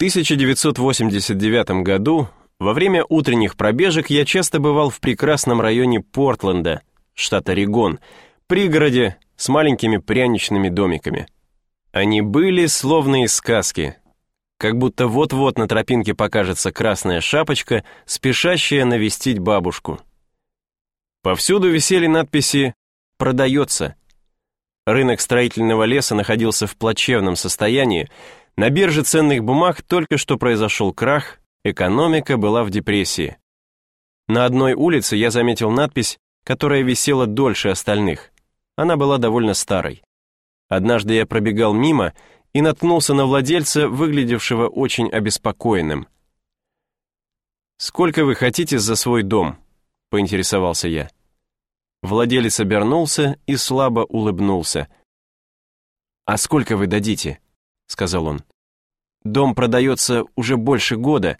1989 году во время утренних пробежек я часто бывал в прекрасном районе Портленда, штат Орегон, пригороде с маленькими пряничными домиками. Они были словно из сказки, как будто вот-вот на тропинке покажется красная шапочка, спешащая навестить бабушку. Повсюду висели надписи «Продается». Рынок строительного леса находился в плачевном состоянии, на бирже ценных бумаг только что произошел крах, экономика была в депрессии. На одной улице я заметил надпись, которая висела дольше остальных. Она была довольно старой. Однажды я пробегал мимо и наткнулся на владельца, выглядевшего очень обеспокоенным. «Сколько вы хотите за свой дом?» — поинтересовался я. Владелец обернулся и слабо улыбнулся. «А сколько вы дадите?» — сказал он. «Дом продается уже больше года.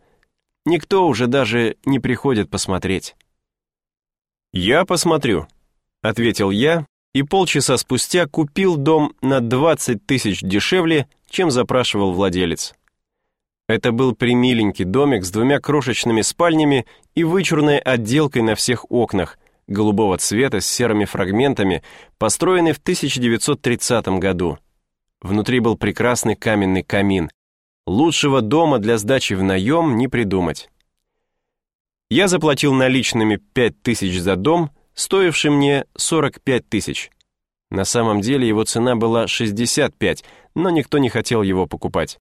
Никто уже даже не приходит посмотреть». «Я посмотрю», — ответил я и полчаса спустя купил дом на 20 тысяч дешевле, чем запрашивал владелец. Это был примиленький домик с двумя крошечными спальнями и вычурной отделкой на всех окнах, голубого цвета с серыми фрагментами, построенный в 1930 году. Внутри был прекрасный каменный камин. Лучшего дома для сдачи в наем не придумать. Я заплатил наличными 5 тысяч за дом, стоивший мне 45 тысяч. На самом деле его цена была 65, но никто не хотел его покупать.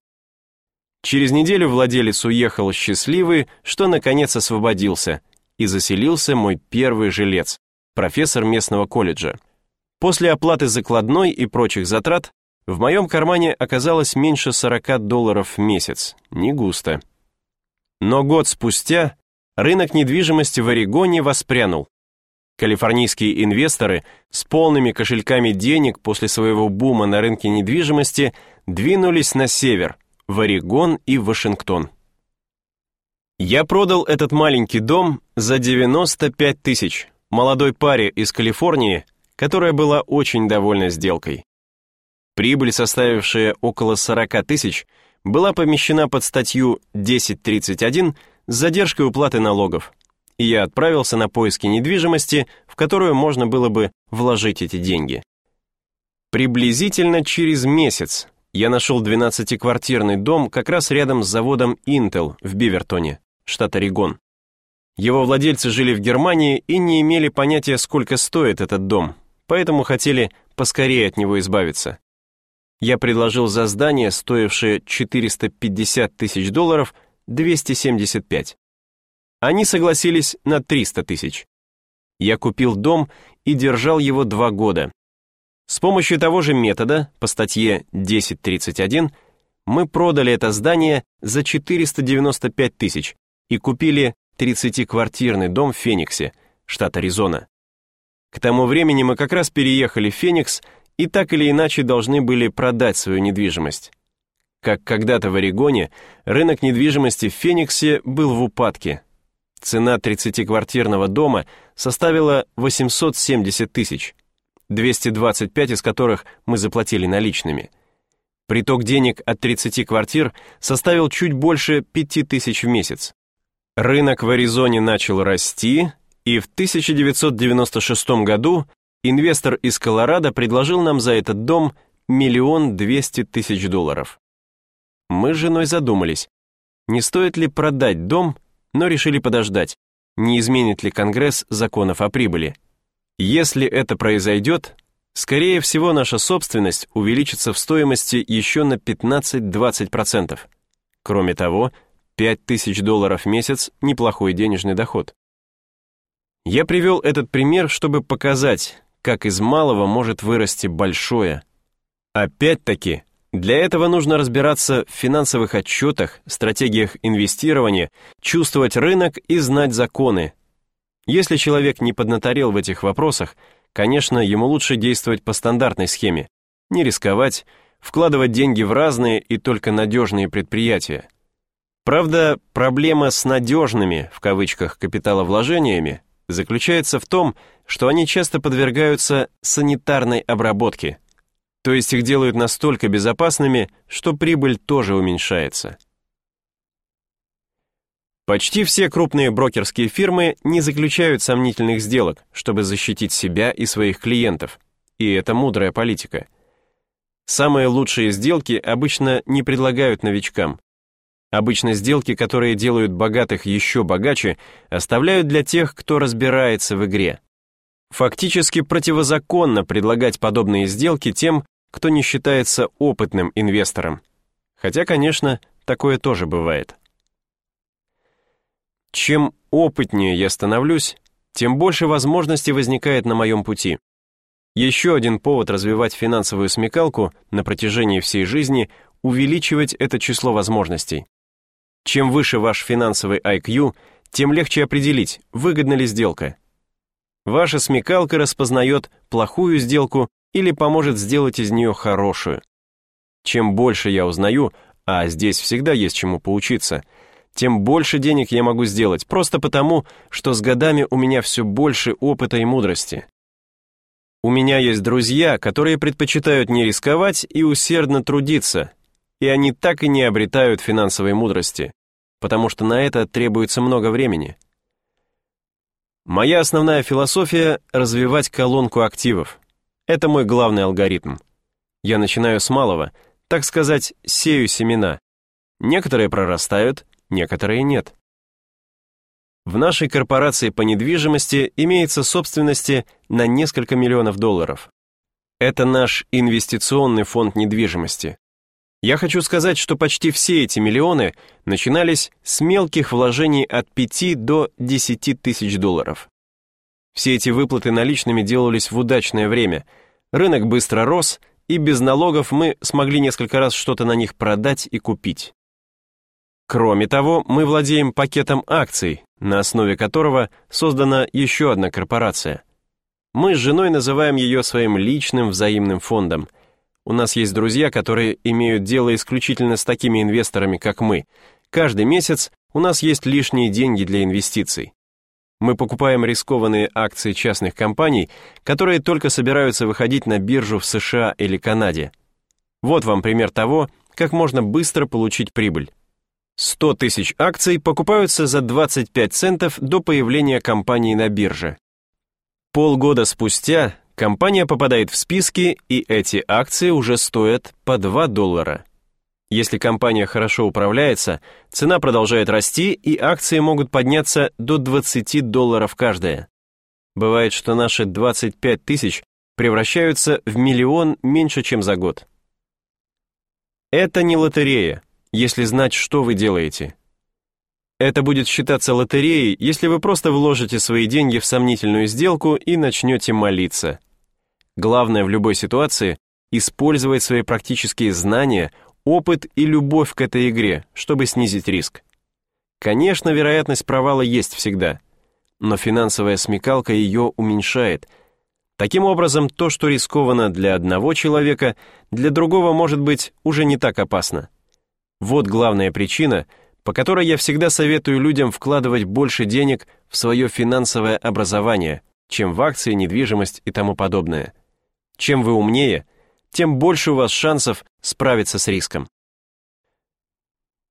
Через неделю владелец уехал счастливый, что наконец освободился, и заселился мой первый жилец, профессор местного колледжа. После оплаты закладной и прочих затрат в моем кармане оказалось меньше 40 долларов в месяц, не густо. Но год спустя рынок недвижимости в Орегоне воспрянул. Калифорнийские инвесторы с полными кошельками денег после своего бума на рынке недвижимости двинулись на север, в Орегон и Вашингтон. Я продал этот маленький дом за 95 тысяч молодой паре из Калифорнии, которая была очень довольна сделкой. Прибыль, составившая около 40 тысяч, была помещена под статью 1031 с задержкой уплаты налогов и я отправился на поиски недвижимости, в которую можно было бы вложить эти деньги. Приблизительно через месяц я нашел 12-квартирный дом как раз рядом с заводом Intel в Бивертоне, штат Орегон. Его владельцы жили в Германии и не имели понятия, сколько стоит этот дом, поэтому хотели поскорее от него избавиться. Я предложил за здание, стоившее 450 тысяч долларов, 275. Они согласились на 300 тысяч. Я купил дом и держал его два года. С помощью того же метода, по статье 1031, мы продали это здание за 495 тысяч и купили 30-квартирный дом в Фениксе, штат Аризона. К тому времени мы как раз переехали в Феникс и так или иначе должны были продать свою недвижимость. Как когда-то в Орегоне, рынок недвижимости в Фениксе был в упадке, Цена 30-квартирного дома составила 870 тысяч, 225 из которых мы заплатили наличными. Приток денег от 30 квартир составил чуть больше 5 тысяч в месяц. Рынок в Аризоне начал расти, и в 1996 году инвестор из Колорадо предложил нам за этот дом миллион двести тысяч долларов. Мы с женой задумались, не стоит ли продать дом но решили подождать, не изменит ли Конгресс законов о прибыли. Если это произойдет, скорее всего наша собственность увеличится в стоимости еще на 15-20%. Кроме того, 5000 долларов в месяц – неплохой денежный доход. Я привел этот пример, чтобы показать, как из малого может вырасти большое. Опять-таки, для этого нужно разбираться в финансовых отчетах, стратегиях инвестирования, чувствовать рынок и знать законы. Если человек не поднаторел в этих вопросах, конечно, ему лучше действовать по стандартной схеме, не рисковать, вкладывать деньги в разные и только надежные предприятия. Правда, проблема с «надежными» в кавычках капиталовложениями заключается в том, что они часто подвергаются санитарной обработке – то есть их делают настолько безопасными, что прибыль тоже уменьшается. Почти все крупные брокерские фирмы не заключают сомнительных сделок, чтобы защитить себя и своих клиентов. И это мудрая политика. Самые лучшие сделки обычно не предлагают новичкам. Обычно сделки, которые делают богатых еще богаче, оставляют для тех, кто разбирается в игре. Фактически противозаконно предлагать подобные сделки тем, кто не считается опытным инвестором. Хотя, конечно, такое тоже бывает. Чем опытнее я становлюсь, тем больше возможностей возникает на моем пути. Еще один повод развивать финансовую смекалку на протяжении всей жизни – увеличивать это число возможностей. Чем выше ваш финансовый IQ, тем легче определить, выгодна ли сделка. Ваша смекалка распознает плохую сделку или поможет сделать из нее хорошую. Чем больше я узнаю, а здесь всегда есть чему поучиться – тем больше денег я могу сделать, просто потому, что с годами у меня все больше опыта и мудрости. У меня есть друзья, которые предпочитают не рисковать и усердно трудиться, и они так и не обретают финансовой мудрости, потому что на это требуется много времени. Моя основная философия — развивать колонку активов. Это мой главный алгоритм. Я начинаю с малого, так сказать, сею семена. Некоторые прорастают, некоторые нет. В нашей корпорации по недвижимости имеется собственности на несколько миллионов долларов. Это наш инвестиционный фонд недвижимости. Я хочу сказать, что почти все эти миллионы начинались с мелких вложений от 5 до 10 тысяч долларов. Все эти выплаты наличными делались в удачное время. Рынок быстро рос, и без налогов мы смогли несколько раз что-то на них продать и купить. Кроме того, мы владеем пакетом акций, на основе которого создана еще одна корпорация. Мы с женой называем ее своим личным взаимным фондом. У нас есть друзья, которые имеют дело исключительно с такими инвесторами, как мы. Каждый месяц у нас есть лишние деньги для инвестиций. Мы покупаем рискованные акции частных компаний, которые только собираются выходить на биржу в США или Канаде. Вот вам пример того, как можно быстро получить прибыль. 100 тысяч акций покупаются за 25 центов до появления компании на бирже. Полгода спустя компания попадает в списки, и эти акции уже стоят по 2 доллара. Если компания хорошо управляется, цена продолжает расти, и акции могут подняться до 20 долларов каждая. Бывает, что наши 25 тысяч превращаются в миллион меньше, чем за год. Это не лотерея, если знать, что вы делаете. Это будет считаться лотереей, если вы просто вложите свои деньги в сомнительную сделку и начнете молиться. Главное в любой ситуации — использовать свои практические знания, опыт и любовь к этой игре, чтобы снизить риск. Конечно, вероятность провала есть всегда, но финансовая смекалка ее уменьшает. Таким образом, то, что рискованно для одного человека, для другого может быть уже не так опасно. Вот главная причина, по которой я всегда советую людям вкладывать больше денег в свое финансовое образование, чем в акции, недвижимость и тому подобное. Чем вы умнее, тем больше у вас шансов справиться с риском.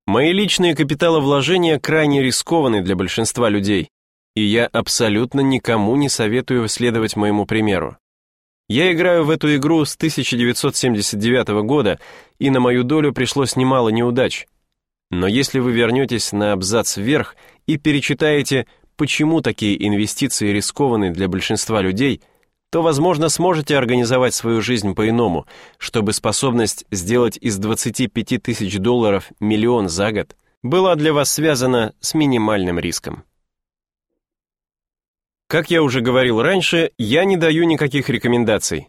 Мои личные капиталовложения крайне рискованы для большинства людей, и я абсолютно никому не советую следовать моему примеру. Я играю в эту игру с 1979 года, и на мою долю пришлось немало неудач. Но если вы вернетесь на абзац вверх и перечитаете, почему такие инвестиции рискованы для большинства людей, то, возможно, сможете организовать свою жизнь по-иному, чтобы способность сделать из 25 тысяч долларов миллион за год была для вас связана с минимальным риском. Как я уже говорил раньше, я не даю никаких рекомендаций.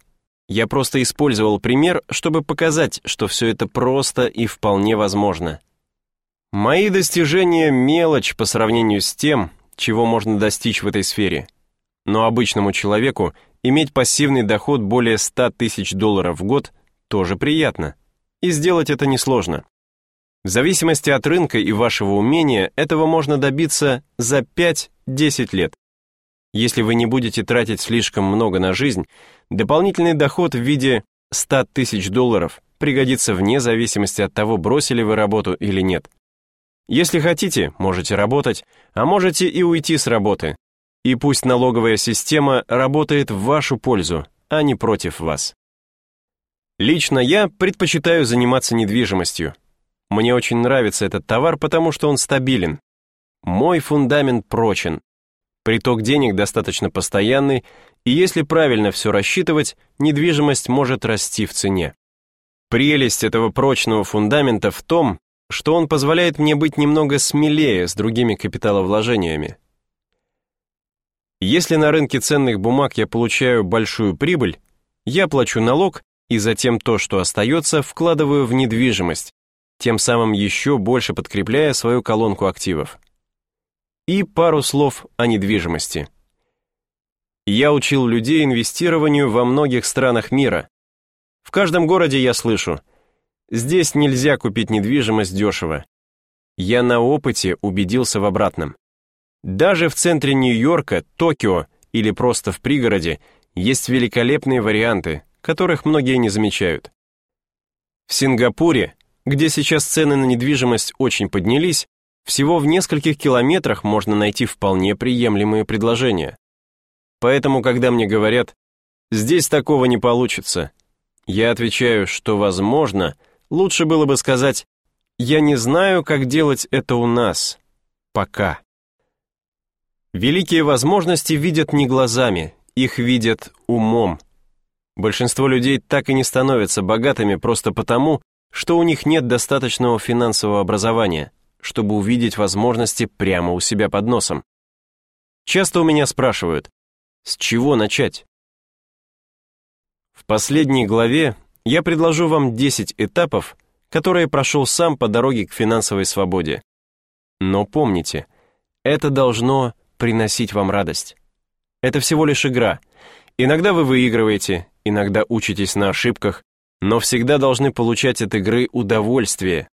Я просто использовал пример, чтобы показать, что все это просто и вполне возможно. Мои достижения — мелочь по сравнению с тем, чего можно достичь в этой сфере. Но обычному человеку иметь пассивный доход более 100 тысяч долларов в год тоже приятно. И сделать это несложно. В зависимости от рынка и вашего умения этого можно добиться за 5-10 лет. Если вы не будете тратить слишком много на жизнь, дополнительный доход в виде 100 тысяч долларов пригодится вне зависимости от того, бросили вы работу или нет. Если хотите, можете работать, а можете и уйти с работы. И пусть налоговая система работает в вашу пользу, а не против вас. Лично я предпочитаю заниматься недвижимостью. Мне очень нравится этот товар, потому что он стабилен. Мой фундамент прочен. Приток денег достаточно постоянный, и если правильно все рассчитывать, недвижимость может расти в цене. Прелесть этого прочного фундамента в том, что он позволяет мне быть немного смелее с другими капиталовложениями. Если на рынке ценных бумаг я получаю большую прибыль, я плачу налог и затем то, что остается, вкладываю в недвижимость, тем самым еще больше подкрепляя свою колонку активов. И пару слов о недвижимости. Я учил людей инвестированию во многих странах мира. В каждом городе я слышу, здесь нельзя купить недвижимость дешево. Я на опыте убедился в обратном. Даже в центре Нью-Йорка, Токио или просто в пригороде есть великолепные варианты, которых многие не замечают. В Сингапуре, где сейчас цены на недвижимость очень поднялись, всего в нескольких километрах можно найти вполне приемлемые предложения. Поэтому, когда мне говорят «здесь такого не получится», я отвечаю, что, возможно, лучше было бы сказать «я не знаю, как делать это у нас. Пока». Великие возможности видят не глазами, их видят умом. Большинство людей так и не становятся богатыми просто потому, что у них нет достаточного финансового образования, чтобы увидеть возможности прямо у себя под носом. Часто у меня спрашивают, с чего начать? В последней главе я предложу вам 10 этапов, которые прошел сам по дороге к финансовой свободе. Но помните, это должно приносить вам радость. Это всего лишь игра. Иногда вы выигрываете, иногда учитесь на ошибках, но всегда должны получать от игры удовольствие.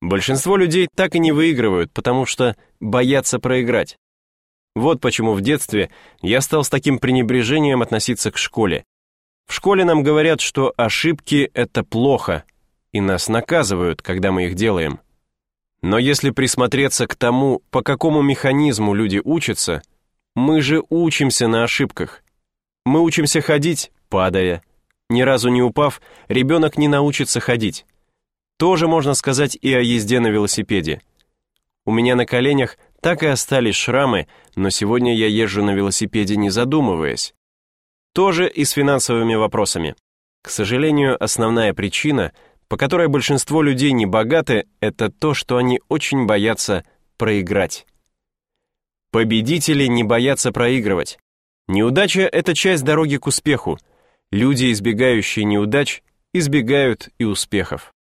Большинство людей так и не выигрывают, потому что боятся проиграть. Вот почему в детстве я стал с таким пренебрежением относиться к школе. В школе нам говорят, что ошибки — это плохо, и нас наказывают, когда мы их делаем. Но если присмотреться к тому, по какому механизму люди учатся, мы же учимся на ошибках. Мы учимся ходить, падая. Ни разу не упав, ребенок не научится ходить. Тоже можно сказать и о езде на велосипеде. У меня на коленях так и остались шрамы, но сегодня я езжу на велосипеде не задумываясь. Тоже и с финансовыми вопросами. К сожалению, основная причина — по которой большинство людей не богаты, это то, что они очень боятся проиграть. Победители не боятся проигрывать. Неудача — это часть дороги к успеху. Люди, избегающие неудач, избегают и успехов.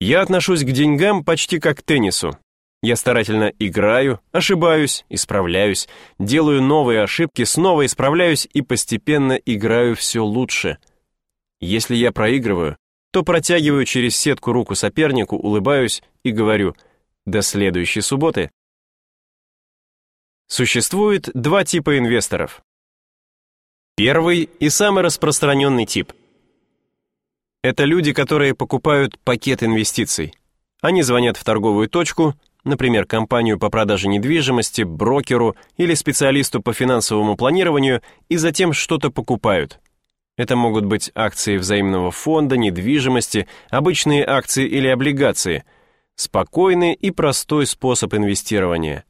Я отношусь к деньгам почти как к теннису. Я старательно играю, ошибаюсь, исправляюсь, делаю новые ошибки, снова исправляюсь и постепенно играю все лучше. Если я проигрываю, то протягиваю через сетку руку сопернику, улыбаюсь и говорю «до следующей субботы». Существует два типа инвесторов. Первый и самый распространенный тип. Это люди, которые покупают пакет инвестиций. Они звонят в торговую точку, например, компанию по продаже недвижимости, брокеру или специалисту по финансовому планированию, и затем что-то покупают – это могут быть акции взаимного фонда, недвижимости, обычные акции или облигации. Спокойный и простой способ инвестирования.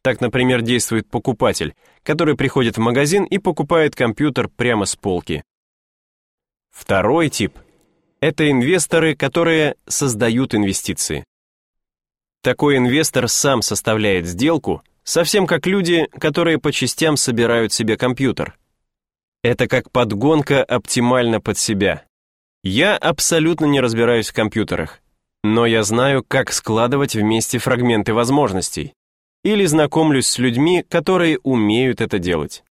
Так, например, действует покупатель, который приходит в магазин и покупает компьютер прямо с полки. Второй тип – это инвесторы, которые создают инвестиции. Такой инвестор сам составляет сделку, совсем как люди, которые по частям собирают себе компьютер – это как подгонка оптимально под себя. Я абсолютно не разбираюсь в компьютерах, но я знаю, как складывать вместе фрагменты возможностей. Или знакомлюсь с людьми, которые умеют это делать.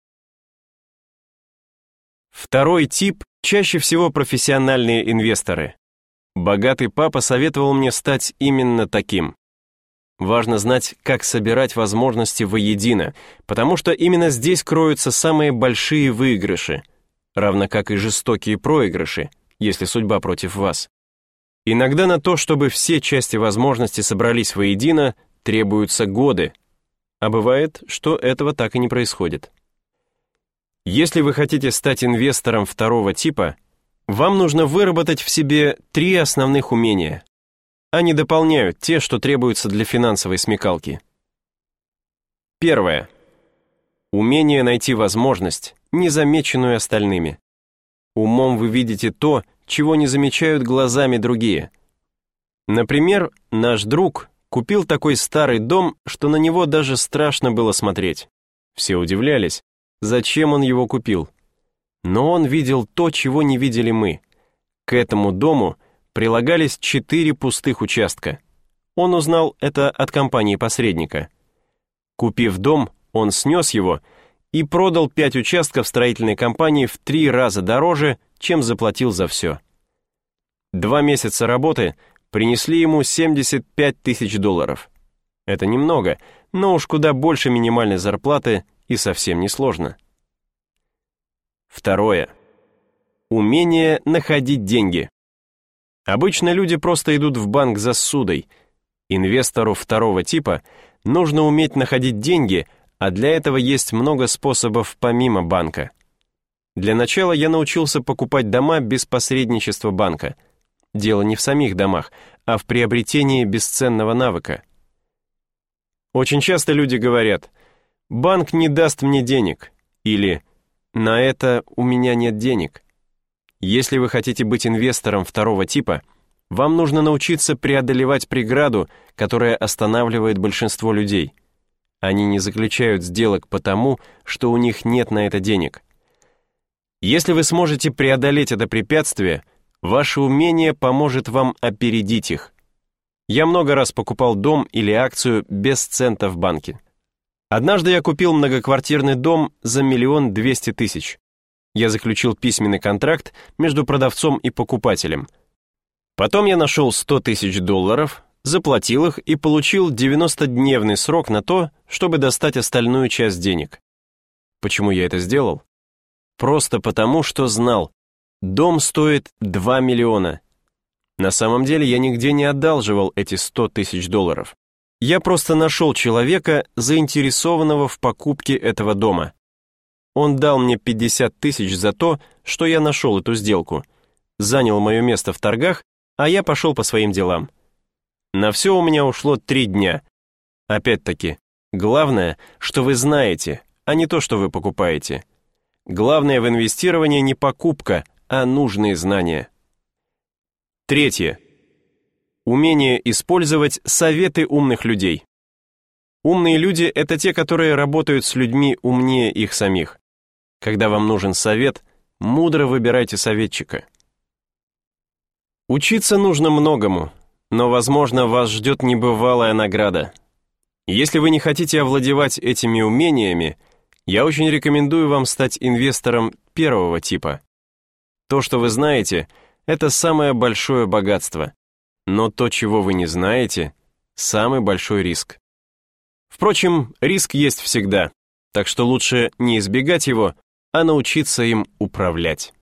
Второй тип – чаще всего профессиональные инвесторы. Богатый папа советовал мне стать именно таким. Важно знать, как собирать возможности воедино, потому что именно здесь кроются самые большие выигрыши, равно как и жестокие проигрыши, если судьба против вас. Иногда на то, чтобы все части возможности собрались воедино, требуются годы, а бывает, что этого так и не происходит. Если вы хотите стать инвестором второго типа, вам нужно выработать в себе три основных умения. Они дополняют те, что требуются для финансовой смекалки. Первое. Умение найти возможность, незамеченную остальными. Умом вы видите то, чего не замечают глазами другие. Например, наш друг купил такой старый дом, что на него даже страшно было смотреть. Все удивлялись, зачем он его купил. Но он видел то, чего не видели мы. К этому дому прилагались четыре пустых участка. Он узнал это от компании-посредника. Купив дом, он снес его и продал пять участков строительной компании в три раза дороже, чем заплатил за все. Два месяца работы принесли ему 75 тысяч долларов. Это немного, но уж куда больше минимальной зарплаты и совсем не сложно. Второе. Умение находить деньги. Обычно люди просто идут в банк за ссудой. Инвестору второго типа нужно уметь находить деньги, а для этого есть много способов помимо банка. Для начала я научился покупать дома без посредничества банка. Дело не в самих домах, а в приобретении бесценного навыка. Очень часто люди говорят «банк не даст мне денег» или «на это у меня нет денег». Если вы хотите быть инвестором второго типа, вам нужно научиться преодолевать преграду, которая останавливает большинство людей. Они не заключают сделок потому, что у них нет на это денег. Если вы сможете преодолеть это препятствие, ваше умение поможет вам опередить их. Я много раз покупал дом или акцию без цента в банке. Однажды я купил многоквартирный дом за миллион двести тысяч. Я заключил письменный контракт между продавцом и покупателем. Потом я нашел 100 тысяч долларов, заплатил их и получил 90-дневный срок на то, чтобы достать остальную часть денег. Почему я это сделал? Просто потому, что знал, дом стоит 2 миллиона, на самом деле я нигде не одалживал эти 100 тысяч долларов. Я просто нашел человека, заинтересованного в покупке этого дома. Он дал мне 50 тысяч за то, что я нашел эту сделку, занял мое место в торгах, а я пошел по своим делам. На все у меня ушло три дня. Опять-таки, главное, что вы знаете, а не то, что вы покупаете. Главное в инвестировании не покупка, а нужные знания. Третье. Умение использовать советы умных людей. Умные люди — это те, которые работают с людьми умнее их самих. Когда вам нужен совет, мудро выбирайте советчика. Учиться нужно многому, но, возможно, вас ждет небывалая награда. Если вы не хотите овладевать этими умениями, я очень рекомендую вам стать инвестором первого типа. То, что вы знаете — это самое большое богатство. Но то, чего вы не знаете, самый большой риск. Впрочем, риск есть всегда, так что лучше не избегать его, а научиться им управлять.